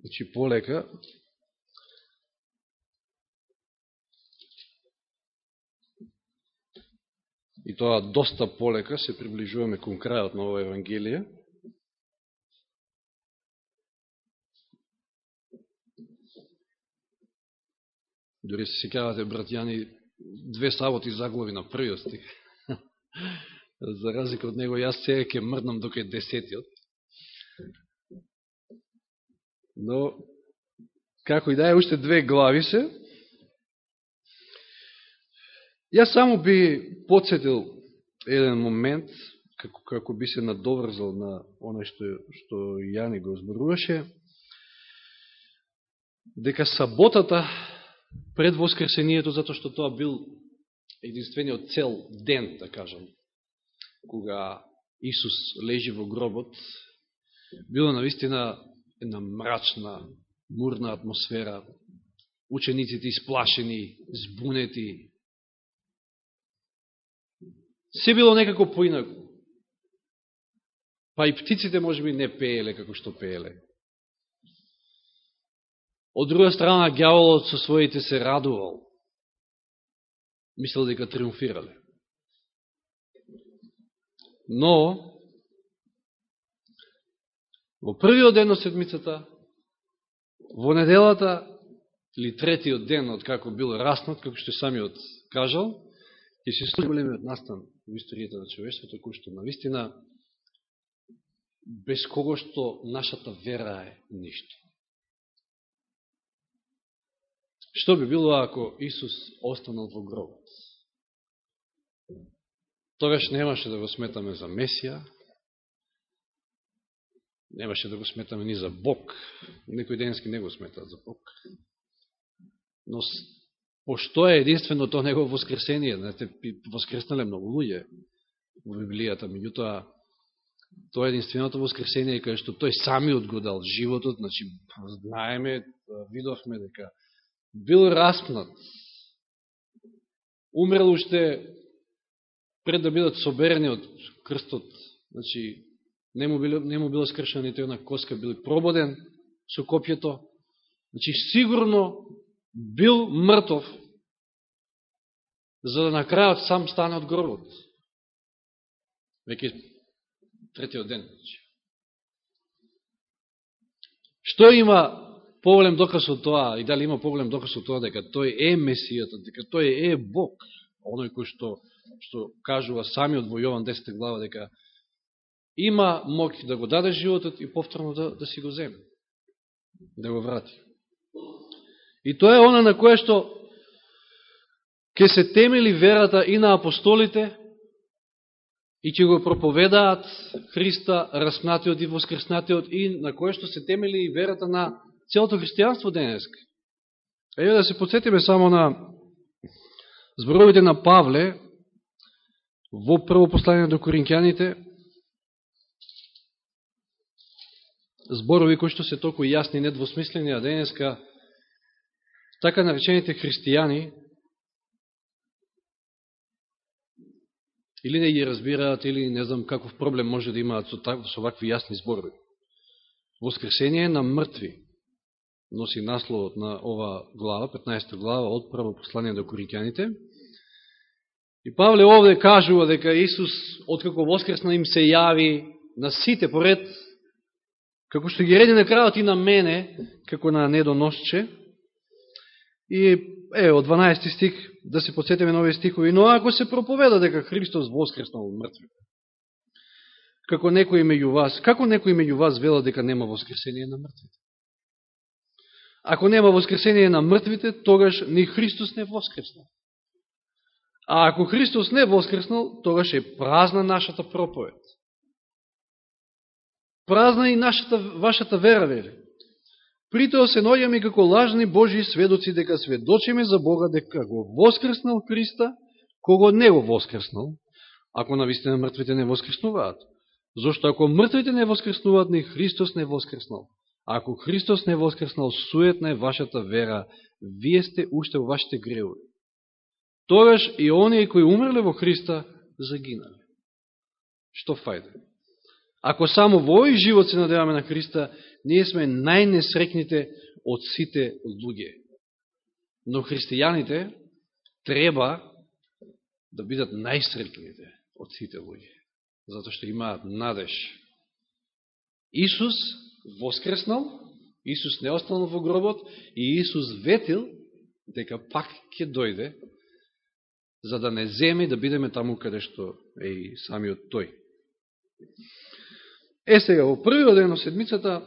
Значи, полека. И тоа доста полека се приближуваме кон крајот на ова Евангелие. Дори се секавате, братјани, две саботи заглави на првиот стих. За разлика од него, јас сега ќе мрднам докај десетиот. Но, како и да е, уште две глави се. Јас само би подсетил еден момент, како, како би се надоврзал на оно што, што Јани го зборуваше, дека саботата пред Воскресението, затоа што тоа бил единствениот цел ден, да кажам, кога Исус лежи во гробот, било навистина една мрачна, мурна атмосфера, учениците исплашени, збунети. Се било некако поинако. Па и птиците може би не пееле како што пееле. Од друга страна, гјаволот со своите се радувал. Мислел дека триумфирале. Но, во првиот ден од седмицата, во неделата, или третиот ден од како бил раснат, како што самиот кажал, ќе се случи големиот настан во историјата на човештвото, кој што на вистина без кого што нашата вера е ништо. Што би било ако Исус останал во гробот? Тогаш немаше да го сметаме за Месија, немаше да го сметаме ни за Бог. Некој денски не го сметаат за Бог. Но пошто е единствено тоа негово воскресение, знаете, воскреснале многу луѓе во Библијата, меѓутоа тоа е единственото воскресение кај што тој самиот го дал животот, значи знаеме, видовме дека бил распнат, умрел уште пред да бидат соберени од крстот, значи, не му, било, не му било скршена нито една коска, бил прободен со копјето, значи, сигурно бил мртов, за да на крајот сам стане од гробот. Веќе третиот ден. Значи. Што има поголем доказ од тоа, и дали има поголем доказ од тоа, дека тој е Месијата, дека тој е Бог, оној кој што, што кажува самиот во Јован 10 глава, дека има моќ да го даде животот и повторно да, да си го земе, да го врати. И тоа е она на која што ќе се темели верата и на апостолите, и ќе го проповедаат Христа, распнатиот и воскреснатиот, и на која што се темели и верата на целото христијанство денеска. Еве да се подсетиме само на зборовите на Павле во прво послание до коринќаните, зборови кои што се толку јасни и недвосмислени, а денеска така наречените христијани или не ги разбираат, или не знам каков проблем може да имаат со, со вакви јасни зборови. Воскресение на мртви носи насловот на ова глава, 15 глава, од прво послание до коринќаните. И Павле овде кажува дека Исус, откако воскресна им се јави на сите поред, како што ги реди на крајот и на мене, како на недоносче. И е, од 12 стих, да се подсетиме нови стихови, но ако се проповеда дека Христос воскреснал од мртви, како некој меѓу вас, како некој меѓу вас вела дека нема воскресение на мртвите? Ако нема воскресение на мртвите, тогаш ни Христос не воскреснал. А ако Христос не воскреснал, тогаш е празна нашата проповед. Празна и нашата, вашата вера, вели. Притоа се наоѓаме како лажни Божии сведоци дека сведочиме за Бога дека го воскреснал Христа, кого не го воскреснал, ако навистина мртвите не воскреснуваат. Зошто ако мртвите не воскреснуваат, ни Христос не воскреснал. Ако Христос не воскреснал, суетна е вашата вера, вие сте уште во вашите греови. Тогаш и оние кои умреле во Христа, загинале. Што фајде? Ако само во овој живот се надеваме на Христа, ние сме најнесрекните од сите луѓе. Но христијаните треба да бидат најсрекните од сите луѓе, затоа што имаат надеж. Исус воскреснал, Исус не останал во гробот и Исус ветил дека пак ќе дојде за да не земе, да бидеме таму каде што е и самиот тој. Е сега, во првиот ден на седмицата,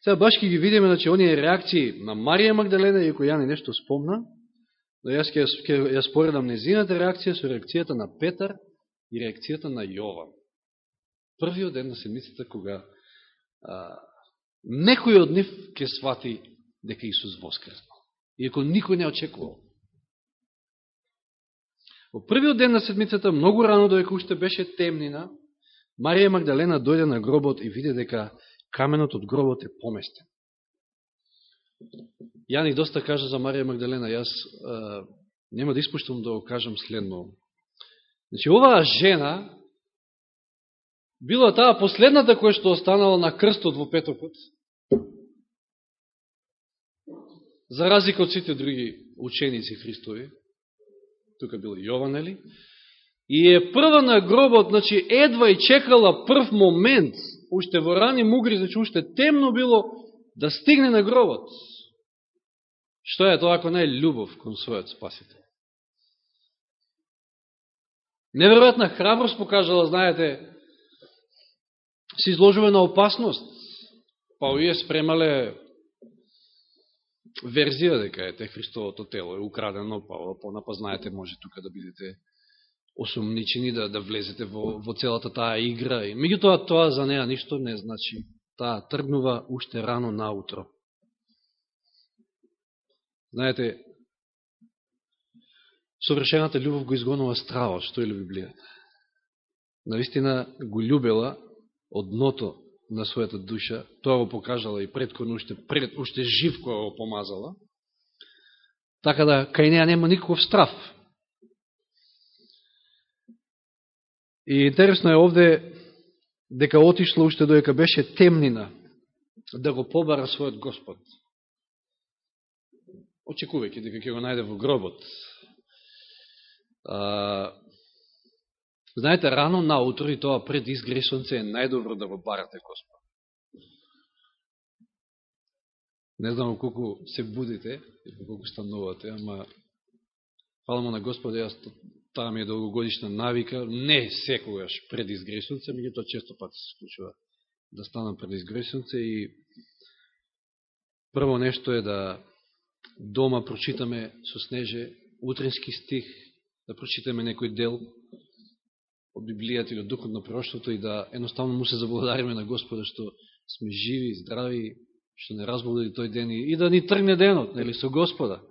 сега баш ќе ги видиме, значи, оние реакции на Марија Магдалена, иако Јани нешто спомна, но јас ќе ја споредам незината реакција со реакцијата на Петар и реакцијата на Јован. Првиот ден на седмицата, кога а, некој од нив ќе свати дека Исус воскреснал. Иако никој не очекувал. Во првиот ден на седмицата, многу рано додека уште беше темнина, Марија Магдалена дојде на гробот и виде дека каменот од гробот е поместен. Јани доста кажа за Марија Магдалена, јас а, нема да испуштам да го кажам следно. Значи, оваа жена била таа последната која што останала на крстот во петокот, за разлика од сите други ученици Христови, тука бил Јован, нели? И е прва на гробот, значи едва и чекала прв момент, уште во рани мугри, значи уште темно било, да стигне на гробот. Што е тоа ако не е љубов кон својот спасител? Неверојатна храброст покажала, знаете, се изложува на опасност. Па овие спремале верзија дека е Христовото тело е украдено, па понапа знаете може тука да бидете осумничени, да, да влезете во, во целата таа игра. И меѓутоа тоа за неа ништо не значи. Таа тргнува уште рано наутро. Знаете, совршената љубов го изгонува стравот, што е Библијата. Навистина го љубела од дното на својата душа, тоа го покажала и предкон уште, пред, уште жив која го помазала, така да кај неја нема никаков страф. И интересно е овде дека отишло уште доека беше темнина да го побара својот Господ. Очекувајќи дека ќе го најде во гробот. А, Знаете, рано наутро и тоа пред изгрешонце е најдобро да го барате Господ. Не знам колку се будите, или колку станувате, ама фала му на Господа, јас таа ми е долгогодишна навика, не секогаш пред изгре ми ми тоа често пат се случува да станам пред изгрешонце и прво нешто е да дома прочитаме со снеже утренски стих, да прочитаме некој дел, од Библијата или од Духот на прошлото и да едноставно му се заблагодариме на Господа што сме живи, здрави, што не разбуди тој ден и да ни тргне денот, нели, со Господа.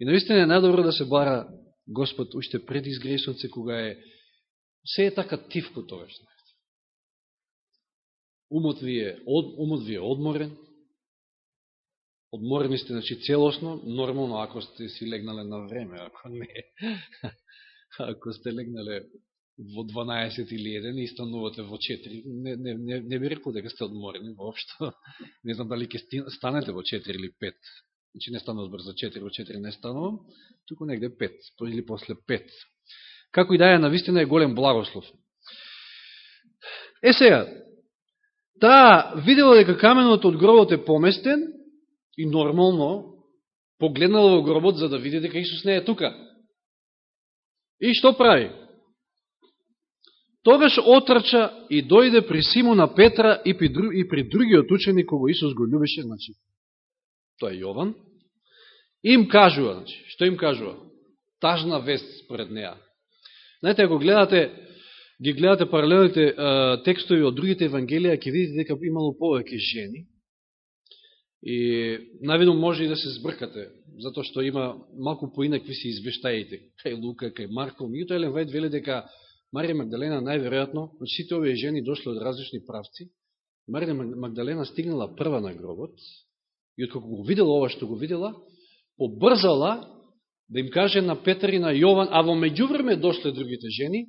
И наистина е најдобро да се бара Господ уште пред изгресонце, кога е се е така тивко тогаш. Умот ви е, од, умот ви е одморен, одморени сте, значи, целосно, нормално, ако сте си легнале на време, ако не, ако сте легнале во 12 или 1 и станувате во 4, не, не, не, не би рекол дека сте одморени воопшто. Не знам дали ќе станете во 4 или 5. Значи не станува збор за 4, во 4 не станувам, туку негде 5, или после 5. Како и да е, навистина е голем благослов. Е сега, таа видела дека каменот од гробот е поместен и нормално погледнала во гробот за да види дека Исус не е тука. И што прави? Тогаш отрча и дојде при Симона Петра и при, и при другиот ученик кого Исус го любеше, значи, тоа е Јован, им кажува, значи, што им кажува? Тажна вест пред неа. Знаете, ако гледате, ги гледате паралелните е, текстови од другите евангелија, ќе видите дека имало повеќе жени, и навидно може и да се збркате, затоа што има малку поинакви се извештаите, кај Лука, кај Марко, мито Елен Вајд вели дека Марија Магдалена најверојатно, значи сите овие жени дошле од различни правци, Марија Магдалена стигнала прва на гробот и откако го видела ова што го видела, побрзала да им каже на Петар и на Јован, а во меѓувреме дошле другите жени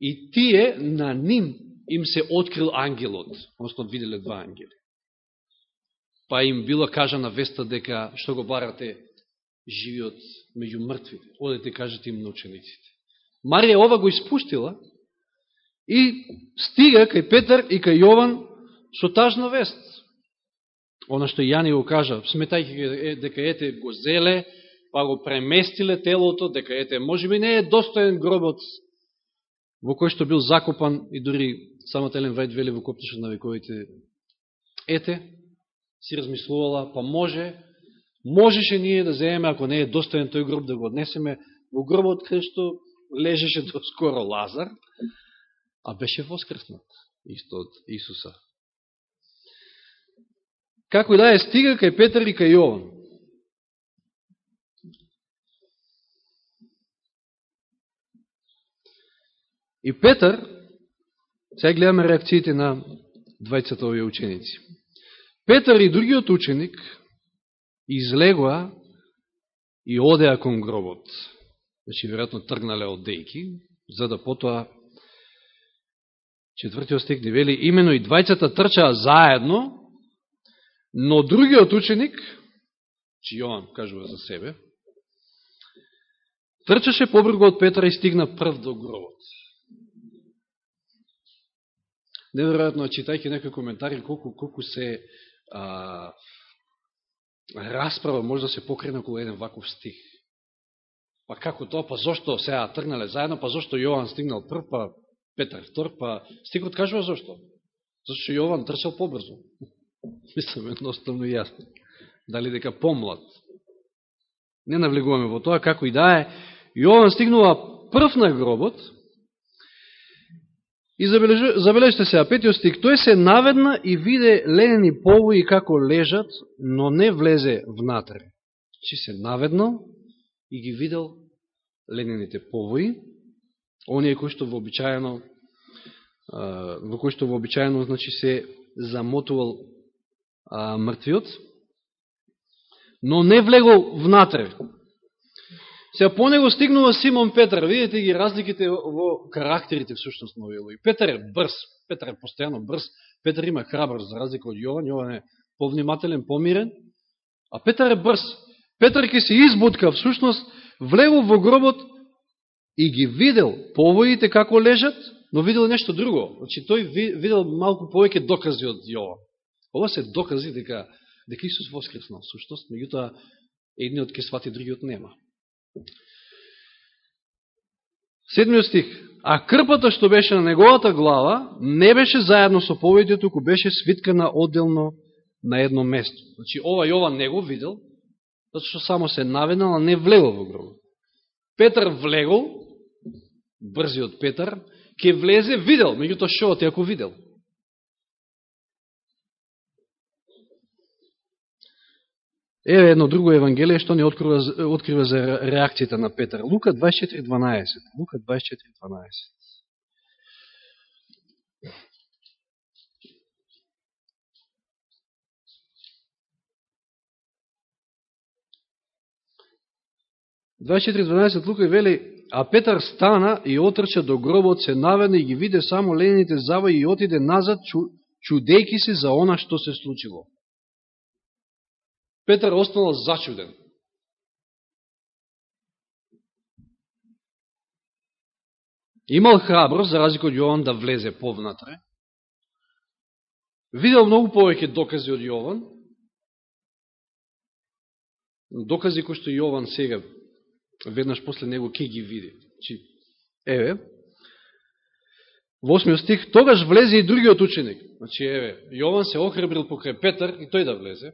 И тие на ним им се открил ангелот, односно виделе два ангели. Па им било кажана веста дека што го барате живиот меѓу мртвите. Одете кажете им на учениците. Марија ова го испуштила и стига кај Петар и кај Јован со тажна вест. Оно што Јани го кажа, сметајќи дека ете го зеле, па го преместиле телото, дека ете може би не е достоен гробот во кој што бил закопан и дури самата Елен Вајд вели во Коптишот на вековите. Ете, си размислувала, па може, можеше ние да земеме, ако не е достоен тој гроб, да го однесеме во гробот кај што лежеше до скоро Лазар, а беше воскреснат исто од Исуса. Како и да е стига кај Петар и кај Јован. И Петар, сега гледаме реакциите на двајцата овие ученици. Петар и другиот ученик излегоа и одеа кон гробот. Значи, веројатно тргнале од дејки, за да потоа четвртиот стих ни вели, имено и двајцата трчаа заедно, но другиот ученик, чи Јован кажува за себе, трчаше побргу од Петра и стигна прв до гробот. Неверојатно, читајќи некои коментари, колку, колку се а, расправа може да се покрене околу еден ваков стих. Па како тоа, па зошто сега тргнале заедно, па зошто Јован стигнал прв, па Петар втор, па стикот кажува зошто. Зашто Јован трчал побрзо. Мислам, едноставно јасно. Дали дека помлад. Не навлегуваме во тоа, како и да е. Јован стигнува прв на гробот, И забележите се, петиот стик, тој се наведна и виде ленени повои како лежат, но не влезе внатре. Чи се наведнал и ги видел ленените повои, оние кои што вообичаено во кои што вообичаено значи се замотувал а, мртвиот, но не влегол внатре. Сега по него стигнува Симон Петар. Видите ги разликите во карактерите всушност на И Петар е брз. Петар е постојано брз. Петар има храбр за разлика од Јован. Јован е повнимателен, помирен. А Петар е брз. Петар ке се избутка, всушност влегол во гробот и ги видел повоите како лежат, но видел нешто друго. Значи тој видел малку повеќе докази од Јован. Ова се докази дека дека Исус воскреснал, сушност, меѓутоа едниот ке свати, другиот нема. Седмиот стих. А крпата што беше на неговата глава не беше заедно со поведите, туку беше свиткана одделно на едно место. Значи, ова Јован не го видел, Зато што само се наведнал, а не влегол во гробот. Петар влегол, брзиот Петар, ке влезе, видел, меѓутоа шо ако видел? Еве едно друго евангелие што ни открива, открива за реакцијата на Петар. Лука 24.12. Лука 24.12. Двајчетири Лука и вели, а Петар стана и отрча до гробот, се наведна и ги виде само лените завои и отиде назад, чудејки се за она што се случило. Петар останал зачуден. Имал храброст, за разлика од Јован, да влезе повнатре. Видел многу повеќе докази од Јован. Докази кои што Јован сега, веднаш после него, ке ги види. Чи, еве, во 8 стих, тогаш влезе и другиот ученик. Значи, еве, Јован се охребрил покрај Петар и тој да влезе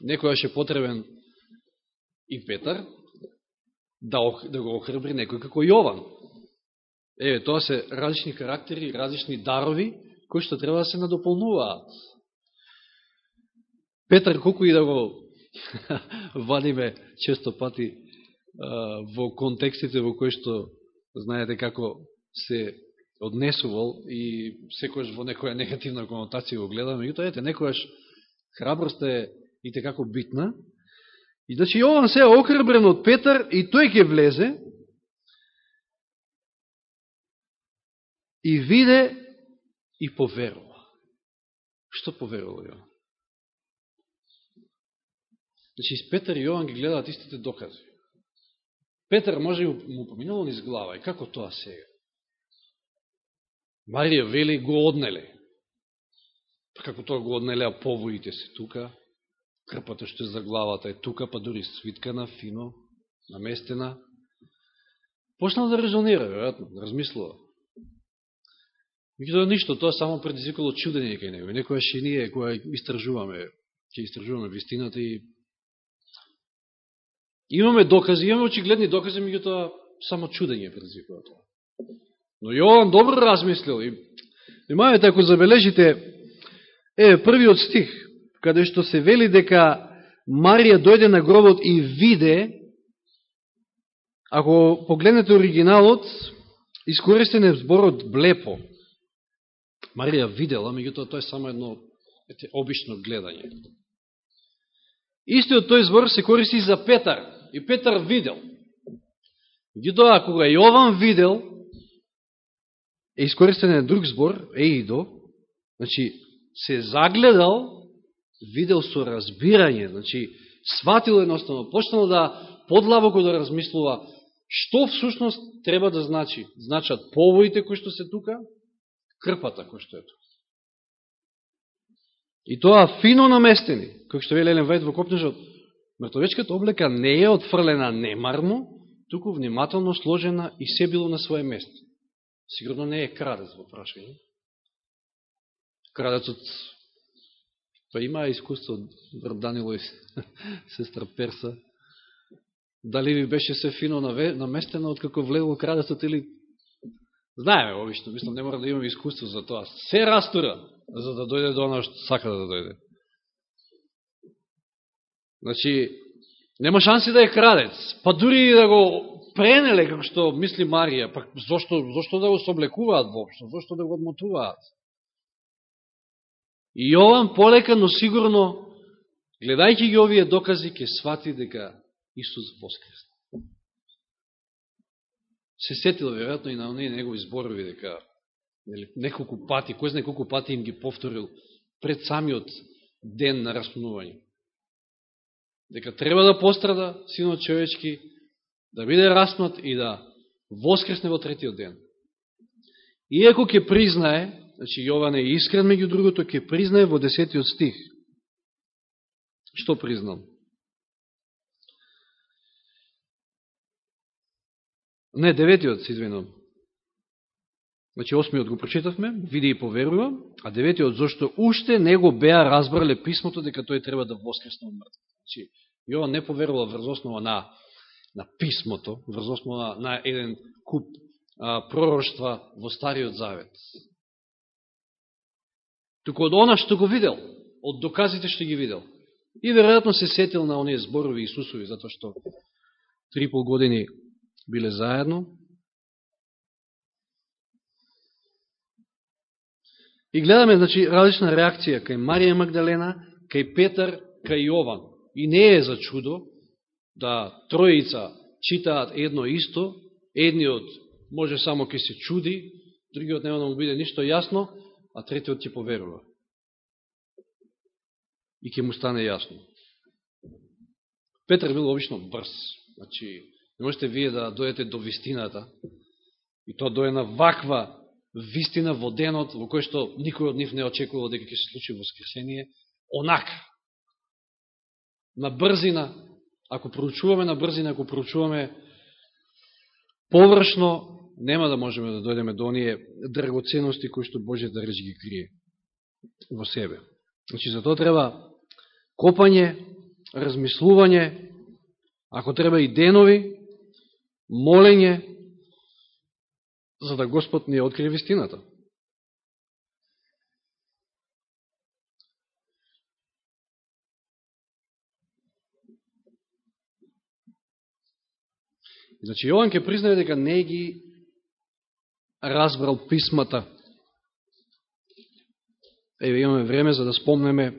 некојаш е потребен и Петар да, да го охрабри некој како Јован. Еве, тоа се различни карактери, различни дарови, кои што треба да се надополнуваат. Петар, колку и да го вадиме често пати во контекстите во кои што знаете како се однесувал и секојаш во некоја негативна конотација го гледаме, меѓутоа ете, некојаш храброст е и како битна. И значи Јован се охрабрен од Петар и тој ќе влезе. и виде и поверува. Што поверува Јован? Значи, Петар и Јован ги гледаат истите докази. Петар може и му поминало низ глава. И како тоа сега? Марија вели го однеле. Па како тоа го однеле, а повоите се тука, крпата што е за главата е тука, па дори свиткана, фино, наместена. Почнал да резонира, вероятно, да размислува. Меѓутоа ништо, тоа само предизвикало чудење кај него. Некоја и ние, која истражуваме, ќе истражуваме вистината и имаме докази, имаме очигледни докази, меѓутоа само чудење предизвикува тоа. Но Јован добро размислил и внимавајте ако забележите е првиот стих каде што се вели дека Марија дојде на гробот и виде ако погледнете оригиналот искористен е зборот блепо Марија видела, меѓутоа тоа е само едно ете, обично гледање. Истиот тој збор се користи за Петар. И Петар видел. Меѓутоа, кога Јован видел, е искористен е друг збор, еидо, значи, се загледал, видел со разбирање, значи, сватил едноставно, почнал да подлабоко да размислува што всушност треба да значи. Значат повоите кои што се тука, крпата кој што е тука. И тоа фино наместени, кој што вели Елен Вајд во Копнежот, мртовечката облека не е отфрлена немарно, туку внимателно сложена и се било на своје место. Сигурно не е крадец во прашање. Крадецот па има искуство брат Данило и сестра Перса. Дали ви беше се фино наместено од како влегло крадецот или Знаеме, обично, мислам, не мора да имаме искуство за тоа. Се растура, за да дојде до оно што сака да дојде. Значи, нема шанси да е крадец. Па дури и да го пренеле, како што мисли Марија, па зошто, зошто да го соблекуваат воопшто, зошто да го одмотуваат? И Јован полека, но сигурно, гледајќи ги овие докази, ќе свати дека Исус воскресна се сетил веројатно и на оние негови зборови дека нели, неколку пати, кој знае колку пати им ги повторил пред самиот ден на распнување. Дека треба да пострада синот човечки, да биде распнат и да воскресне во третиот ден. Иако ќе признае, значи Јован е искрен меѓу другото, ќе признае во десетиот стих. Што признал? Не, деветиот, се извинувам. Значи, осмиот го прочитавме, види и поверува, а деветиот, зашто уште него беа разбрале писмото дека тој треба да воскресне од мртвите. Значи, Јован не поверува врз основа на, на писмото, врз основа на еден куп а, пророштва во Стариот Завет. Туку од она што го видел, од доказите што ги видел. И веројатно се сетил на оние зборови Исусови, затоа што три пол години биле заедно. И гледаме, значи, различна реакција кај Марија Магдалена, кај Петар, кај Јован. И не е за чудо да троица читаат едно исто, едниот може само ке се чуди, другиот нема да му биде ништо јасно, а третиот ќе поверува. И ќе му стане јасно. Петр бил обично брз. Значи, Не можете вие да дојдете до вистината и тоа дојде на ваква вистина во денот во кој што никој од нив не очекувал дека ќе се случи воскресение, онака. На брзина, ако проучуваме на брзина, ако проучуваме површно, нема да можеме да дојдеме до оние драгоценности кои што Божијата реч ги крие во себе. Значи, за тоа треба копање, размислување, ако треба и денови, молење, за да Господ ни открие вистината. Значи, Јован ке признае дека не ги разбрал писмата. Еве имаме време за да спомнеме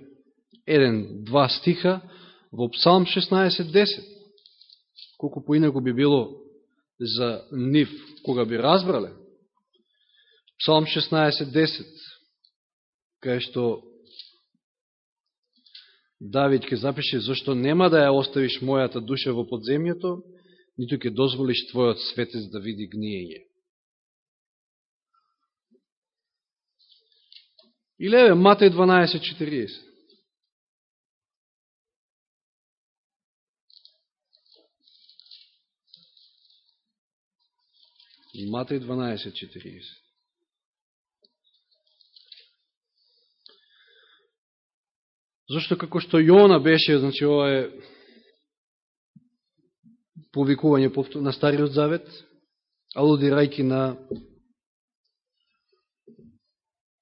еден, два стиха во Псалм 16.10. Колку поинако би било за нив, кога би разбрале. Псалм 16.10, кај што Давид ке запише, зашто нема да ја оставиш мојата душа во подземјето, ниту ќе дозволиш твојот светец да види гниење. Или еве, Матеј 12.40. Матеј 12.40. Зошто како што Јона беше, значи ова е повикување на Стариот Завет, алудирајки на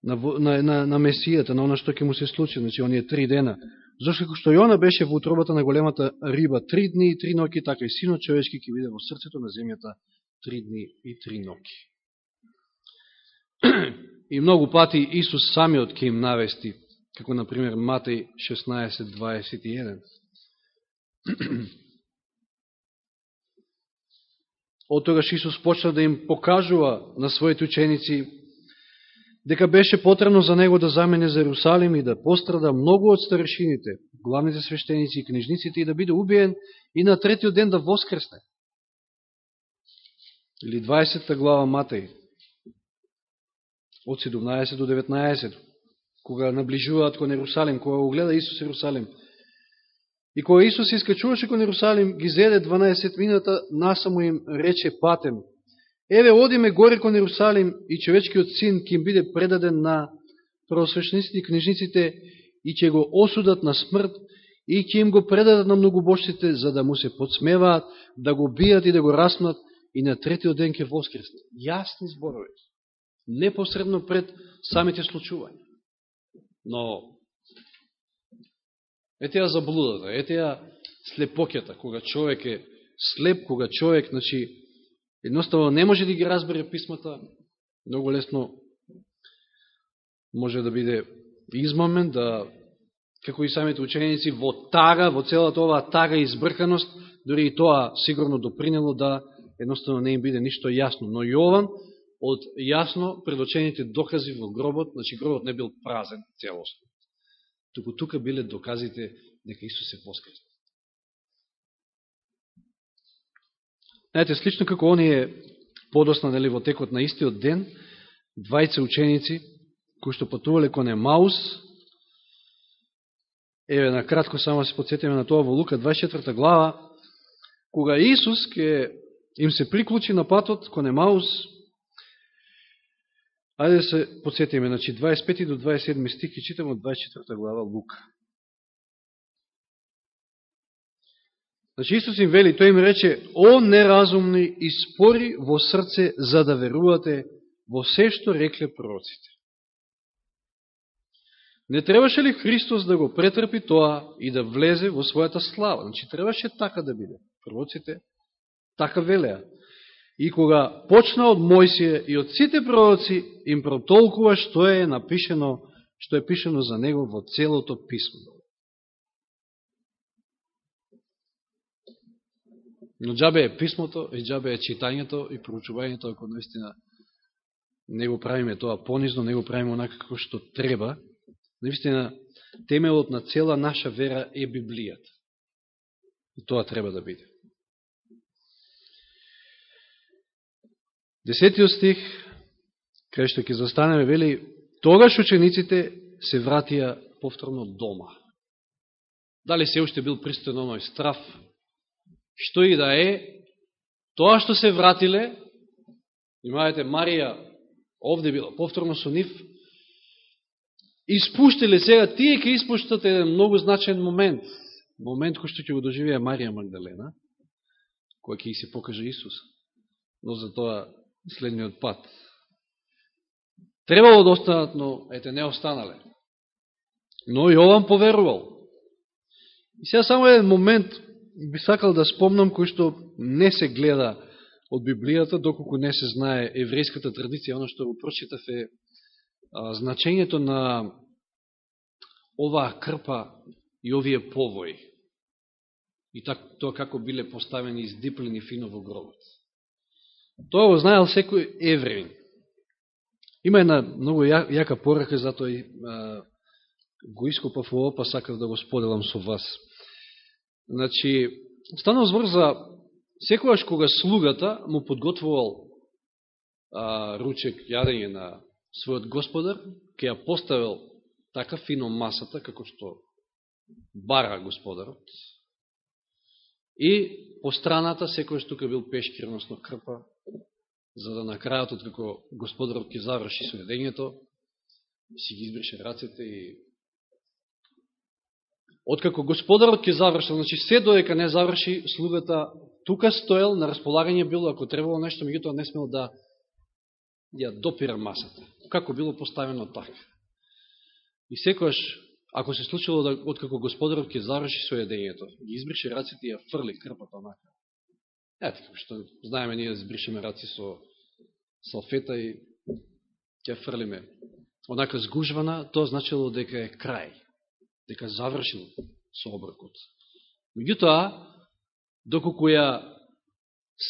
на, на, на, на Месијата, на оно што ќе му се случи, значи оние три дена. Зошто како што Јона беше во утробата на големата риба три дни и три ноки, така и синот човечки ќе биде во срцето на земјата три дни и три ноки. И многу пати Исус самиот ќе им навести, како на пример Матеј 16.21. Од тогаш Исус почна да им покажува на своите ученици дека беше потребно за него да замене за Ерусалим и да пострада многу од старешините, главните свештеници и книжниците и да биде убиен и на третиот ден да воскресне или 20 глава Матеј, од 17 до 19, кога наближуваат кон Ерусалим, кога го гледа Исус Ерусалим. И кога Исус искачуваше кон Иерусалим ги зеде 12 мината, насаму им рече патем, Еве, одиме горе кон Иерусалим и човечкиот син ќе им биде предаден на просвешниците и книжниците и ќе го осудат на смрт и ќе им го предадат на многобожците за да му се подсмеваат, да го бијат и да го раснат и на третиот ден ќе воскресне. Јасни зборови. Непосредно пред самите случувања. Но, ете ја заблудата, ете ја слепокјата, кога човек е слеп, кога човек, значи, едноставно не може да ги разбере писмата, многу лесно може да биде измамен, да, како и самите ученици, во тага, во целата оваа тага и избрканост, дори и тоа сигурно допринело да едноставно не им биде ништо јасно. Но Јован, од јасно предочените докази во гробот, значи гробот не бил празен целосно. Туку тука биле доказите дека Исус е воскресен. Знаете, слично како оние подосна нели, во текот на истиот ден, двајце ученици, кои што патувале кон Емаус, еве, на кратко само да се подсетиме на тоа во Лука 24 глава, кога Исус ке им се приклучи на патот кон Емаус. Ајде да се подсетиме, значи 25 до 27 стих и читаме од 24 глава Лука. Значи Исус им вели, тој им рече, о неразумни и спори во срце за да верувате во се што рекле пророците. Не требаше ли Христос да го претрпи тоа и да влезе во својата слава? Значи требаше така да биде. Пророците Така велеа. И кога почна од Мојсија и од сите пророци, им протолкува што е напишено, што е пишено за него во целото писмо. Но джабе е писмото, и джабе е читањето и проучувањето, ако наистина не го правиме тоа понизно, не го правиме онака како што треба, наистина темелот на цела наша вера е Библијата. И тоа треба да биде. Десетиот стих, кај што ќе застанеме, вели, тогаш учениците се вратија повторно дома. Дали се уште бил пристоен оној страф? Што и да е, тоа што се вратиле, имајте Марија овде била повторно со нив, испуштиле сега, тие ќе испуштат еден многу значен момент, момент кој што ќе го доживеја Марија Магдалена, која ќе се покаже Исус. Но за тоа следниот пат. Требало да останат, но ете не останале. Но и Јован поверувал. И сега само еден момент би сакал да спомнам кој што не се гледа од Библијата, доколку не се знае еврејската традиција, оно што го прочитав е а, значењето на оваа крпа и овие повои. И так, тоа како биле поставени издиплени фино во гробот. Тоа го знаел секој евреин. Има една многу јака порака, затоа и а, го ископав ово, па сакав да го споделам со вас. Значи, станал збор за секојаш кога слугата му подготвувал а, ручек јадење на својот господар, ке ја поставил така фино масата, како што бара господарот, и по страната секојаш тука бил пешкир, односно крпа, за да на крајот, откако господарот ќе заврши сведењето, си ги избрише рацете и Откако господарот ќе завршил, значи се доека не заврши, слугата тука стоел, на располагање било, ако требало нешто, меѓутоа не смел да ја допира масата. Како било поставено така. И секојаш, ако се случило да, откако господарот ќе заврши соједењето, ги избрише раците и ја фрли крпата онака. Ето, што знаеме ние да збришеме раци со салфета и ќе фрлиме. Онака сгужвана, тоа значило дека е крај дека завршил со обркот. Меѓутоа, доколку ја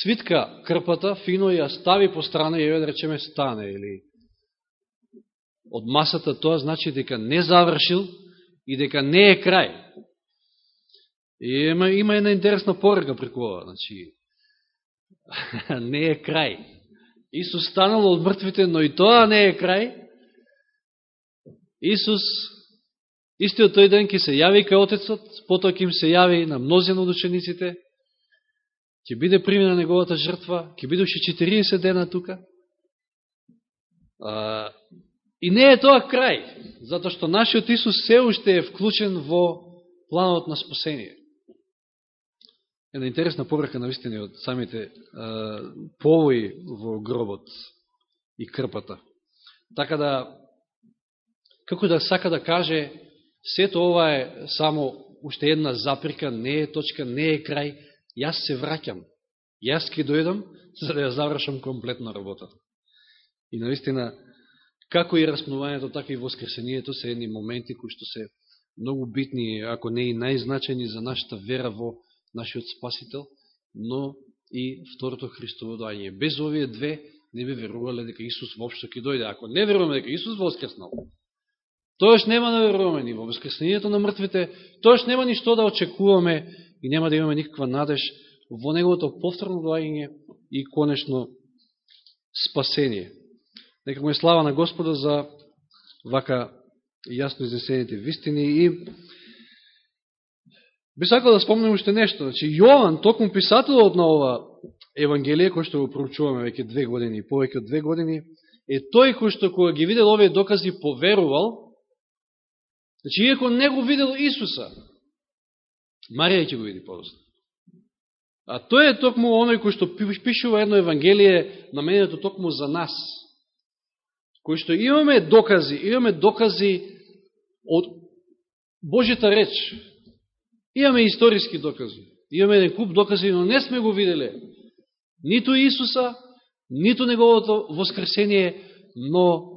свитка крпата, фино ја стави по страна и ја да речеме стане, или од масата тоа значи дека не завршил и дека не е крај. И има, има една интересна порага преку ова, значи, не е крај. Исус станал од мртвите, но и тоа не е крај. Исус Истиот тој ден ќе се јави кај Отецот, потоа ќе им се јави на мнозина од учениците, ќе биде примена неговата жртва, ќе биде уште 40 дена тука. А, и не е тоа крај, затоа што нашиот Исус се уште е вклучен во планот на спасение. Една интересна порака на вистини од самите а, повои во гробот и крпата. Така да, како да сака да каже, Сето ова е само уште една заприка, не е точка, не е крај. Јас се враќам. Јас ке дојдам за да ја завршам комплетна работата. И наистина, како и распнувањето, така и воскресението се едни моменти кои што се многу битни, ако не и најзначени за нашата вера во нашиот Спасител, но и второто Христово доање. Без овие две не би верувале дека Исус воопшто ќе дојде. Ако не веруваме дека Исус воскреснал, Тоеш нема да веруваме ни во воскреснението на мртвите, тоеш нема ништо да очекуваме и нема да имаме никаква надеж во неговото повторно доаѓање и конечно спасение. Нека му е слава на Господа за вака јасно изнесените вистини и би сакал да спомнем уште нешто. Значи, Јован, токму писателот на ова Евангелие, кој што го проучуваме веќе две години повеќе од две години, е тој кој што кога ги видел овие докази поверувал Значи, иако не го видел Исуса, Марија ќе го види подосно. А тој е токму оној кој што пишува едно Евангелие наменето токму за нас. Кој што имаме докази, имаме докази од Божјата реч. Имаме историски докази. Имаме еден куп докази, но не сме го виделе. Ниту Исуса, ниту Неговото воскресение, но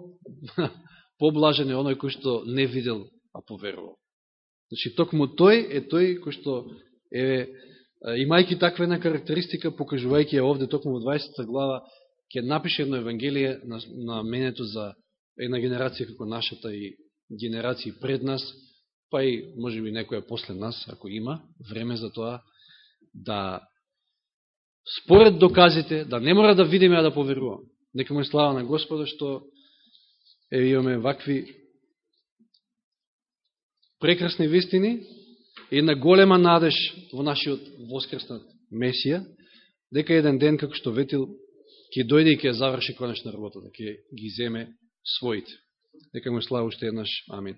поблажен е оној кој што не видел а поверувал. Значи, токму тој е тој кој што е, имајќи таква една карактеристика, покажувајќи ја овде токму во 20 глава, ќе напише едно Евангелие на, на менето за една генерација како нашата и генерации пред нас, па и може би некоја после нас, ако има време за тоа, да според доказите, да не мора да видиме, а да поверуваме. Нека му е слава на Господа, што е, имаме вакви прекрасни вистини и една голема надеж во нашиот воскреснат Месија, дека еден ден, како што ветил, ќе дојде и ќе заврши конечна работа, да ќе ги земе своите. Нека му слава уште еднаш. Амин.